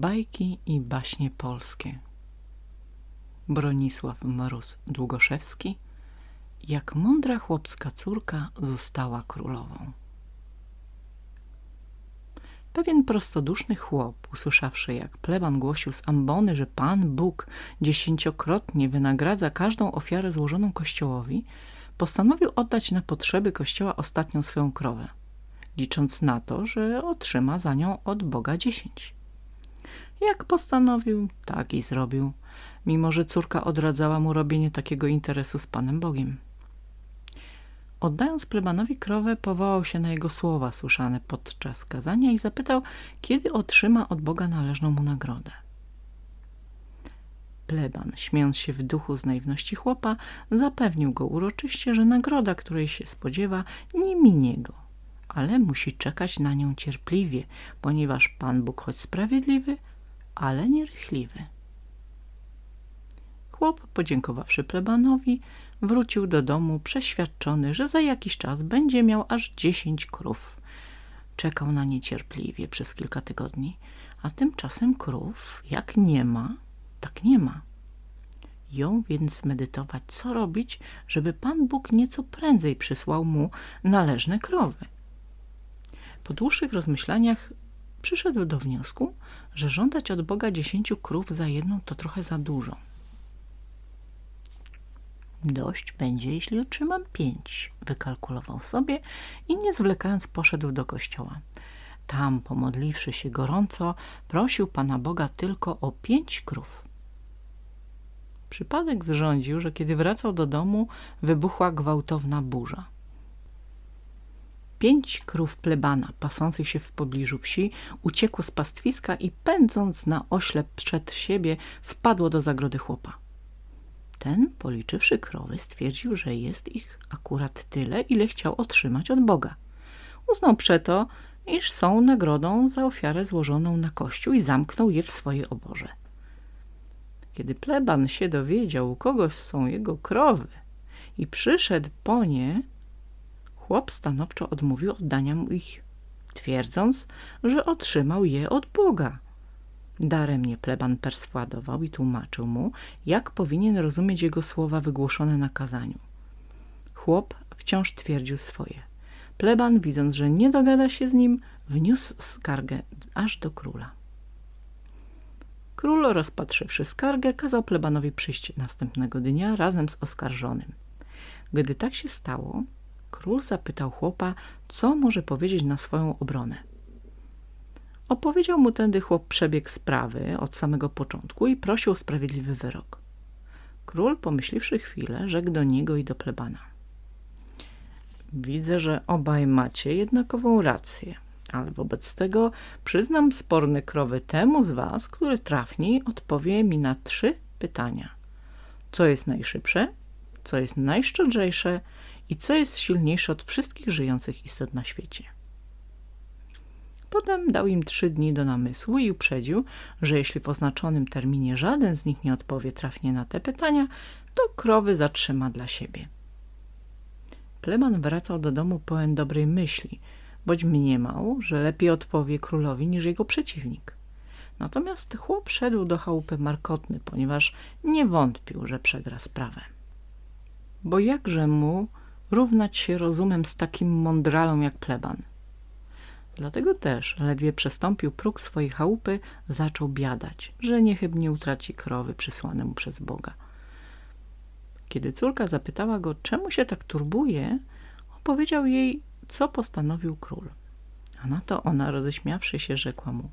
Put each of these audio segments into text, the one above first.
Bajki i baśnie polskie Bronisław Mróz Długoszewski Jak mądra chłopska córka została królową Pewien prostoduszny chłop, usłyszawszy jak pleban głosił z ambony, że Pan Bóg dziesięciokrotnie wynagradza każdą ofiarę złożoną kościołowi, postanowił oddać na potrzeby kościoła ostatnią swoją krowę, licząc na to, że otrzyma za nią od Boga dziesięć. Jak postanowił, tak i zrobił, mimo że córka odradzała mu robienie takiego interesu z Panem Bogiem. Oddając plebanowi krowę, powołał się na jego słowa słyszane podczas kazania i zapytał, kiedy otrzyma od Boga należną mu nagrodę. Pleban, śmiejąc się w duchu z naiwności chłopa, zapewnił go uroczyście, że nagroda, której się spodziewa, nie minie go, ale musi czekać na nią cierpliwie, ponieważ Pan Bóg choć sprawiedliwy, ale nierychliwy. Chłop, podziękowawszy plebanowi, wrócił do domu przeświadczony, że za jakiś czas będzie miał aż dziesięć krów. Czekał na nie cierpliwie przez kilka tygodni, a tymczasem krów jak nie ma, tak nie ma. Jął więc medytować, co robić, żeby Pan Bóg nieco prędzej przysłał mu należne krowy. Po dłuższych rozmyślaniach przyszedł do wniosku, że żądać od Boga dziesięciu krów za jedną to trochę za dużo. Dość będzie, jeśli otrzymam pięć, wykalkulował sobie i nie zwlekając poszedł do kościoła. Tam, pomodliwszy się gorąco, prosił Pana Boga tylko o pięć krów. Przypadek zrządził, że kiedy wracał do domu, wybuchła gwałtowna burza. Pięć krów plebana, pasących się w pobliżu wsi, uciekło z pastwiska i pędząc na oślep przed siebie, wpadło do zagrody chłopa. Ten, policzywszy krowy, stwierdził, że jest ich akurat tyle, ile chciał otrzymać od Boga. Uznał przeto, iż są nagrodą za ofiarę złożoną na kościół i zamknął je w swojej oborze. Kiedy pleban się dowiedział, u kogo są jego krowy i przyszedł po nie, chłop stanowczo odmówił oddania mu ich, twierdząc, że otrzymał je od Boga. Daremnie pleban perswadował i tłumaczył mu, jak powinien rozumieć jego słowa wygłoszone na kazaniu. Chłop wciąż twierdził swoje. Pleban, widząc, że nie dogada się z nim, wniósł skargę aż do króla. Król, rozpatrzywszy skargę, kazał plebanowi przyjść następnego dnia razem z oskarżonym. Gdy tak się stało, król zapytał chłopa, co może powiedzieć na swoją obronę. Opowiedział mu tędy chłop przebieg sprawy od samego początku i prosił o sprawiedliwy wyrok. Król, pomyśliwszy chwilę, rzekł do niego i do plebana. Widzę, że obaj macie jednakową rację, ale wobec tego przyznam sporne krowy temu z was, który trafniej odpowie mi na trzy pytania. Co jest najszybsze, co jest najszczodrzejsze i co jest silniejsze od wszystkich żyjących istot na świecie. Potem dał im trzy dni do namysłu i uprzedził, że jeśli w oznaczonym terminie żaden z nich nie odpowie trafnie na te pytania, to krowy zatrzyma dla siebie. Pleban wracał do domu pełen dobrej myśli, boć mniemał, że lepiej odpowie królowi niż jego przeciwnik. Natomiast chłop szedł do chałupy markotny, ponieważ nie wątpił, że przegra sprawę. Bo jakże mu równać się rozumem z takim mądralą jak pleban – Dlatego też, ledwie przestąpił próg swojej chałupy, zaczął biadać, że niechybnie utraci krowy przysłane mu przez Boga. Kiedy córka zapytała go, czemu się tak turbuje, opowiedział jej, co postanowił król. A na to ona, roześmiawszy się, rzekła mu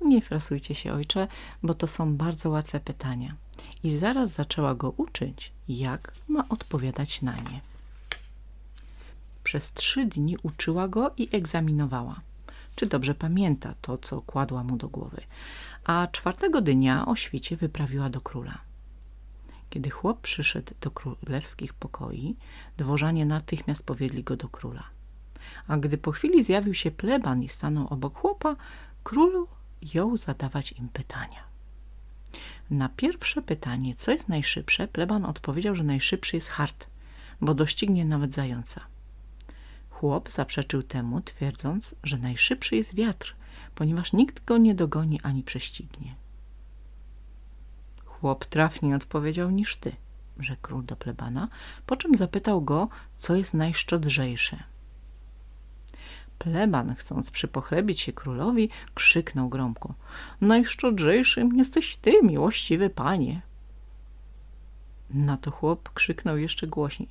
Nie frasujcie się, ojcze, bo to są bardzo łatwe pytania. I zaraz zaczęła go uczyć, jak ma odpowiadać na nie. Przez trzy dni uczyła go i egzaminowała, czy dobrze pamięta to, co kładła mu do głowy. A czwartego dnia o świcie wyprawiła do króla. Kiedy chłop przyszedł do królewskich pokoi, dworzanie natychmiast powiedzieli go do króla. A gdy po chwili zjawił się pleban i stanął obok chłopa, król jął zadawać im pytania. Na pierwsze pytanie, co jest najszybsze, pleban odpowiedział, że najszybszy jest hart, bo doścignie nawet zająca. Chłop zaprzeczył temu, twierdząc, że najszybszy jest wiatr, ponieważ nikt go nie dogoni ani prześcignie. Chłop trafniej odpowiedział niż ty, rzekł król do plebana, po czym zapytał go, co jest najszczodrzejsze. Pleban, chcąc przypochlebić się królowi, krzyknął gromko. Najszczodrzejszym jesteś ty, miłościwy panie. Na to chłop krzyknął jeszcze głośniej.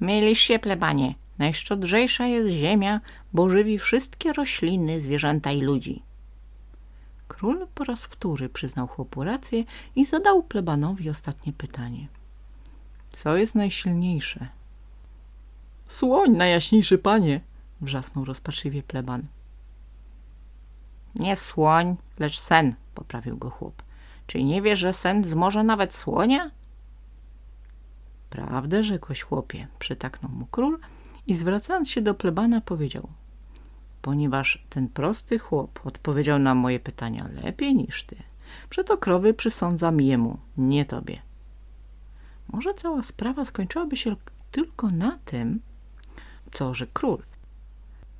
Mylisz się, plebanie. Najszczodrzejsza jest ziemia, bo żywi wszystkie rośliny, zwierzęta i ludzi. Król po raz wtóry przyznał chłopu rację i zadał plebanowi ostatnie pytanie. Co jest najsilniejsze? Słoń, najjaśniejszy panie, wrzasnął rozpaczliwie pleban. Nie słoń, lecz sen, poprawił go chłop. Czy nie wiesz, że sen zmoże nawet słonia? Prawdę rzekłeś, chłopie, przytaknął mu król i zwracając się do plebana powiedział ponieważ ten prosty chłop odpowiedział na moje pytania lepiej niż ty. Przeto krowy przysądzam jemu, nie tobie. Może cała sprawa skończyłaby się tylko na tym, co że król.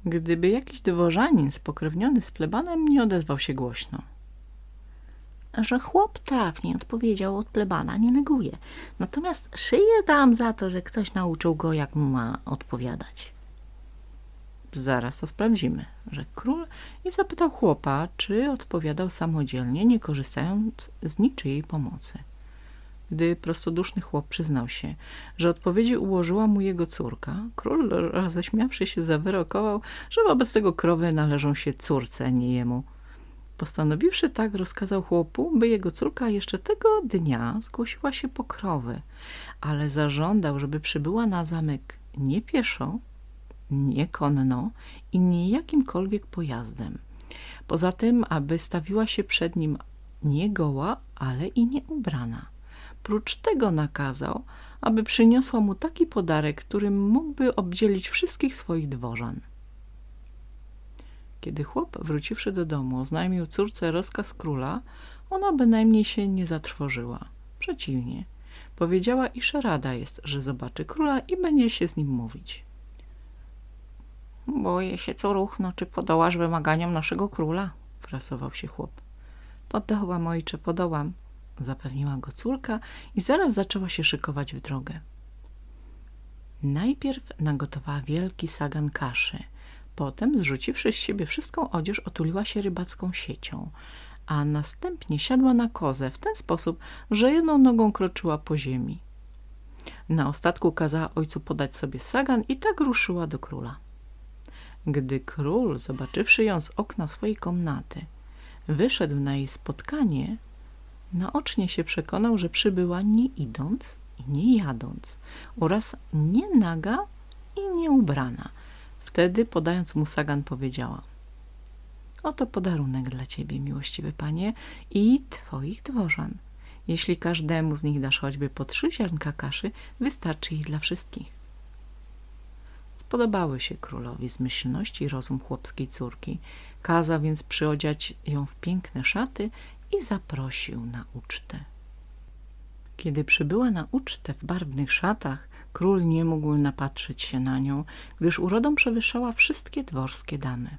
Gdyby jakiś dworzanin spokrewniony z plebanem nie odezwał się głośno. Że chłop trafnie odpowiedział od plebana, nie neguje. Natomiast szyję dam za to, że ktoś nauczył go, jak ma odpowiadać. Zaraz to sprawdzimy, rzekł król i zapytał chłopa, czy odpowiadał samodzielnie, nie korzystając z niczyjej pomocy. Gdy prostoduszny chłop przyznał się, że odpowiedzi ułożyła mu jego córka, król roześmiawszy się zawyrokował, że wobec tego krowy należą się córce, nie jemu. Postanowiwszy tak, rozkazał chłopu, by jego córka jeszcze tego dnia zgłosiła się po krowy, ale zażądał, żeby przybyła na zamek nie pieszo, nie konno i nie jakimkolwiek pojazdem. Poza tym, aby stawiła się przed nim nie goła, ale i nie ubrana. Prócz tego nakazał, aby przyniosła mu taki podarek, którym mógłby obdzielić wszystkich swoich dworzan. Kiedy chłop, wróciwszy do domu, oznajmił córce rozkaz króla, ona bynajmniej się nie zatrwożyła. Przeciwnie, powiedziała, iż rada jest, że zobaczy króla i będzie się z nim mówić. Boję się, co ruchno, czy podołasz wymaganiom naszego króla, frasował się chłop. Podołam, ojcze, podołam, zapewniła go córka i zaraz zaczęła się szykować w drogę. Najpierw nagotowała wielki sagan kaszy, potem, zrzuciwszy z siebie wszystką odzież, otuliła się rybacką siecią, a następnie siadła na kozę w ten sposób, że jedną nogą kroczyła po ziemi. Na ostatku kazała ojcu podać sobie sagan i tak ruszyła do króla. Gdy król, zobaczywszy ją z okna swojej komnaty, wyszedł na jej spotkanie, naocznie się przekonał, że przybyła nie idąc i nie jadąc oraz nie naga i nie ubrana. Wtedy, podając mu sagan, powiedziała Oto podarunek dla ciebie, miłościwy panie, i twoich dworzan. Jeśli każdemu z nich dasz choćby po trzy ziarnka kaszy, wystarczy ich dla wszystkich. Podobały się królowi zmyślność i rozum chłopskiej córki. Kazał więc przyodziać ją w piękne szaty i zaprosił na ucztę. Kiedy przybyła na ucztę w barwnych szatach, król nie mógł napatrzeć się na nią, gdyż urodą przewyższała wszystkie dworskie damy.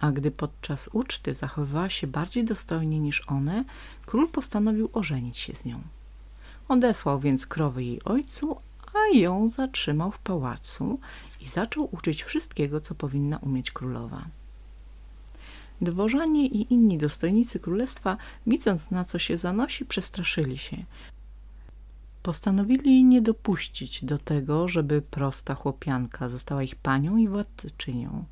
A gdy podczas uczty zachowywała się bardziej dostojnie niż one, król postanowił ożenić się z nią. Odesłał więc krowy jej ojcu, a ją zatrzymał w pałacu i zaczął uczyć wszystkiego, co powinna umieć królowa. Dworzanie i inni dostojnicy królestwa, widząc na co się zanosi, przestraszyli się. Postanowili nie dopuścić do tego, żeby prosta chłopianka została ich panią i władczynią.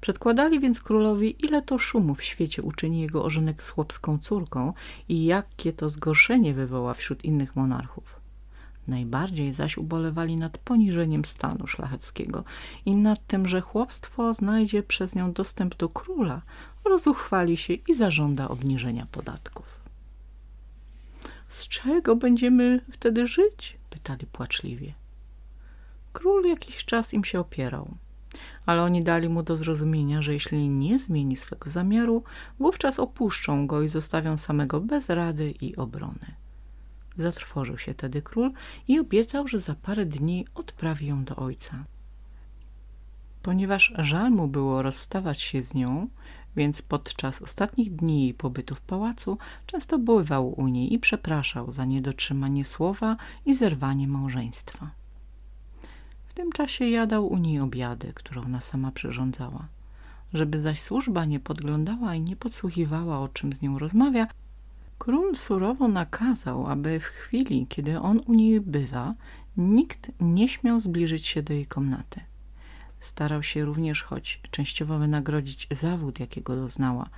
Przedkładali więc królowi, ile to szumu w świecie uczyni jego ożenek z chłopską córką i jakie to zgorszenie wywoła wśród innych monarchów. Najbardziej zaś ubolewali nad poniżeniem stanu szlacheckiego i nad tym, że chłopstwo znajdzie przez nią dostęp do króla, rozuchwali się i zażąda obniżenia podatków. Z czego będziemy wtedy żyć? pytali płaczliwie. Król jakiś czas im się opierał, ale oni dali mu do zrozumienia, że jeśli nie zmieni swego zamiaru, wówczas opuszczą go i zostawią samego bez rady i obrony. Zatrwożył się tedy król i obiecał, że za parę dni odprawi ją do ojca. Ponieważ żal mu było rozstawać się z nią, więc podczas ostatnich dni jej pobytu w pałacu często bywał u niej i przepraszał za niedotrzymanie słowa i zerwanie małżeństwa. W tym czasie jadał u niej obiady, które ona sama przyrządzała. Żeby zaś służba nie podglądała i nie podsłuchiwała, o czym z nią rozmawia, król surowo nakazał, aby w chwili, kiedy on u niej bywa, nikt nie śmiał zbliżyć się do jej komnaty. Starał się również choć częściowo wynagrodzić zawód, jakiego doznała.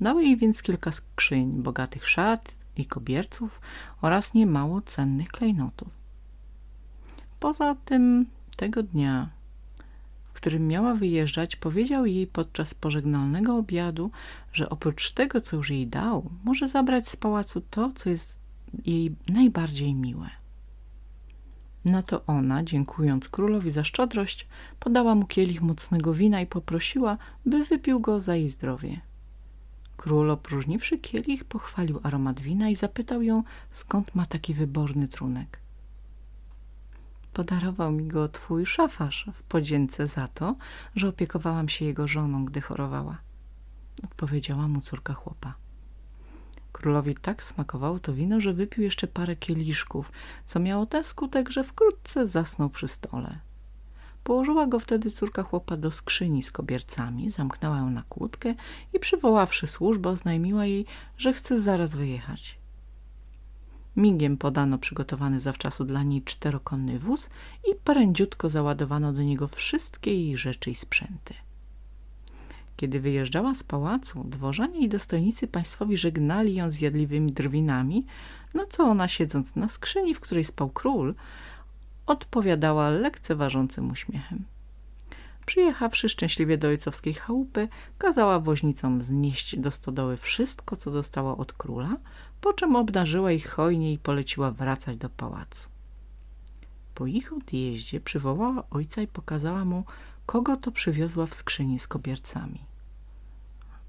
Dał jej więc kilka skrzyń, bogatych szat i kobierców oraz niemało cennych klejnotów. Poza tym tego dnia, w którym miała wyjeżdżać, powiedział jej podczas pożegnalnego obiadu, że oprócz tego, co już jej dał, może zabrać z pałacu to, co jest jej najbardziej miłe. Na to ona, dziękując królowi za szczodrość, podała mu kielich mocnego wina i poprosiła, by wypił go za jej zdrowie. Król opróżniwszy kielich, pochwalił aromat wina i zapytał ją, skąd ma taki wyborny trunek. Podarował mi go twój szafarz w podzięce za to, że opiekowałam się jego żoną, gdy chorowała. Odpowiedziała mu córka chłopa. Królowi tak smakowało to wino, że wypił jeszcze parę kieliszków, co miało ten skutek, że wkrótce zasnął przy stole. Położyła go wtedy córka chłopa do skrzyni z kobiercami, zamknęła ją na kłódkę i przywoławszy służbę oznajmiła jej, że chce zaraz wyjechać. Migiem podano przygotowany zawczasu dla niej czterokonny wóz i prędziutko załadowano do niego wszystkie jej rzeczy i sprzęty. Kiedy wyjeżdżała z pałacu, dworzanie i dostojnicy państwowi żegnali ją zjadliwymi drwinami, na co ona, siedząc na skrzyni, w której spał król, odpowiadała lekceważącym uśmiechem. Przyjechawszy szczęśliwie do ojcowskiej chałupy, kazała woźnicom znieść do stodoły wszystko, co dostała od króla, po czym obdarzyła ich hojnie i poleciła wracać do pałacu. Po ich odjeździe przywołała ojca i pokazała mu, kogo to przywiozła w skrzyni z kobiercami.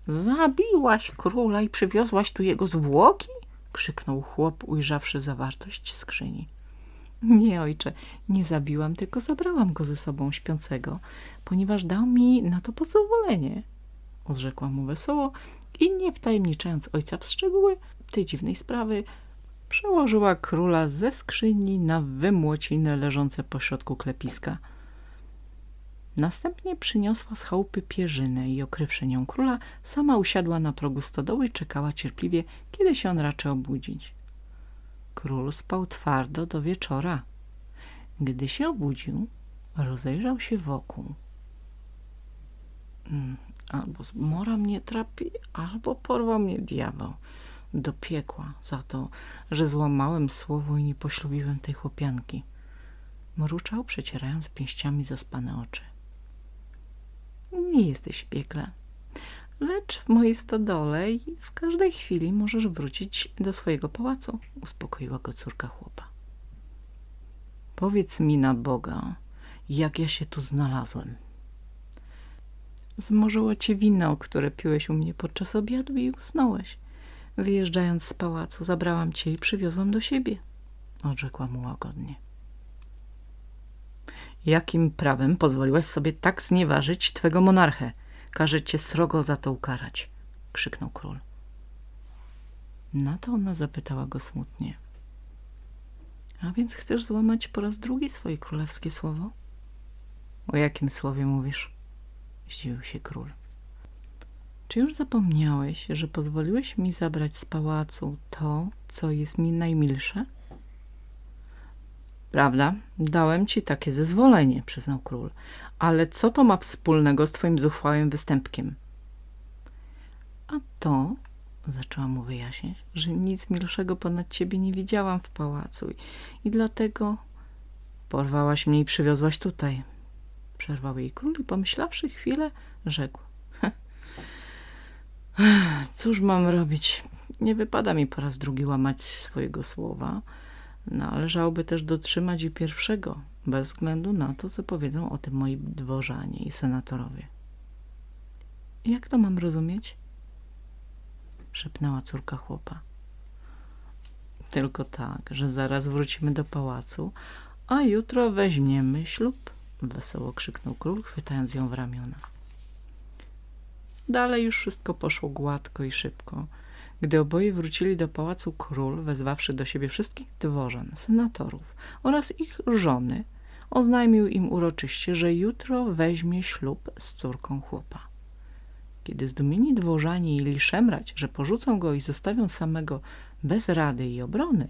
Zabiłaś króla i przywiozłaś tu jego zwłoki? krzyknął chłop, ujrzawszy zawartość skrzyni. Nie, ojcze, nie zabiłam, tylko zabrałam go ze sobą śpiącego, ponieważ dał mi na to pozwolenie, odrzekła mu wesoło i nie wtajemniczając ojca w szczegóły tej dziwnej sprawy, przełożyła króla ze skrzyni na wymłociny leżące pośrodku klepiska – Następnie przyniosła z chałupy pierzynę i okrywszy nią króla, sama usiadła na progu stodoły i czekała cierpliwie, kiedy się on raczy obudzić. Król spał twardo do wieczora. Gdy się obudził, rozejrzał się wokół. Hmm, albo zmora mnie trapi, albo porwał mnie diabeł do piekła za to, że złamałem słowo i nie poślubiłem tej chłopianki. Mruczał, przecierając pięściami zaspane oczy nie jesteś w piekle. Lecz w mojej stodole i w każdej chwili możesz wrócić do swojego pałacu, uspokoiła go córka chłopa. Powiedz mi na Boga, jak ja się tu znalazłem. Zmorzyło cię wino, które piłeś u mnie podczas obiadu i usnąłeś. Wyjeżdżając z pałacu, zabrałam cię i przywiozłam do siebie, odrzekła mu łagodnie. Jakim prawem pozwoliłaś sobie tak znieważyć twego monarchę? Każę cię srogo za to ukarać, krzyknął król. Na to ona zapytała go smutnie. A więc chcesz złamać po raz drugi swoje królewskie słowo? O jakim słowie mówisz? Zdziwił się król. Czy już zapomniałeś, że pozwoliłeś mi zabrać z pałacu to, co jest mi najmilsze? Prawda, dałem ci takie zezwolenie, przyznał król. Ale co to ma wspólnego z twoim zuchwałym występkiem? A to, zaczęła mu wyjaśniać, że nic milszego ponad ciebie nie widziałam w pałacu i, dlatego porwałaś mnie i przywiozłaś tutaj. Przerwał jej król i pomyślawszy chwilę, rzekł. Cóż mam robić? Nie wypada mi po raz drugi łamać swojego słowa, Należałoby też dotrzymać i pierwszego, bez względu na to, co powiedzą o tym moi dworzanie i senatorowie. Jak to mam rozumieć? Szepnęła córka chłopa. Tylko tak, że zaraz wrócimy do pałacu, a jutro weźmiemy ślub, wesoło krzyknął król, chwytając ją w ramiona. Dalej już wszystko poszło gładko i szybko. Gdy oboje wrócili do pałacu, król, wezwawszy do siebie wszystkich dworzan, senatorów oraz ich żony, oznajmił im uroczyście, że jutro weźmie ślub z córką chłopa. Kiedy zdumieni dworzanie jeli szemrać, że porzucą go i zostawią samego bez rady i obrony,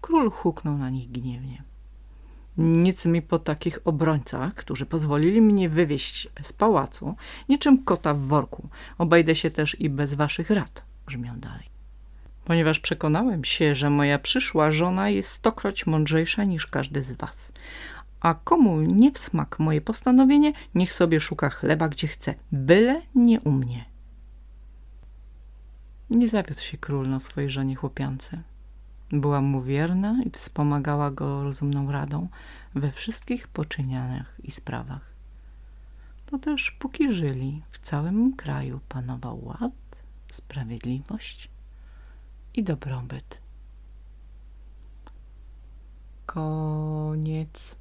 król huknął na nich gniewnie. Nic mi po takich obrońcach, którzy pozwolili mnie wywieźć z pałacu, niczym kota w worku. Obejdę się też i bez waszych rad, brzmiał dalej. Ponieważ przekonałem się, że moja przyszła żona jest stokroć mądrzejsza niż każdy z was. A komu nie w smak moje postanowienie, niech sobie szuka chleba gdzie chce, byle nie u mnie. Nie zawiódł się król na swojej żonie chłopiance. Była mu wierna i wspomagała go rozumną radą we wszystkich poczynianiach i sprawach. To też póki żyli, w całym kraju panował ład, sprawiedliwość i dobrobyt. Koniec.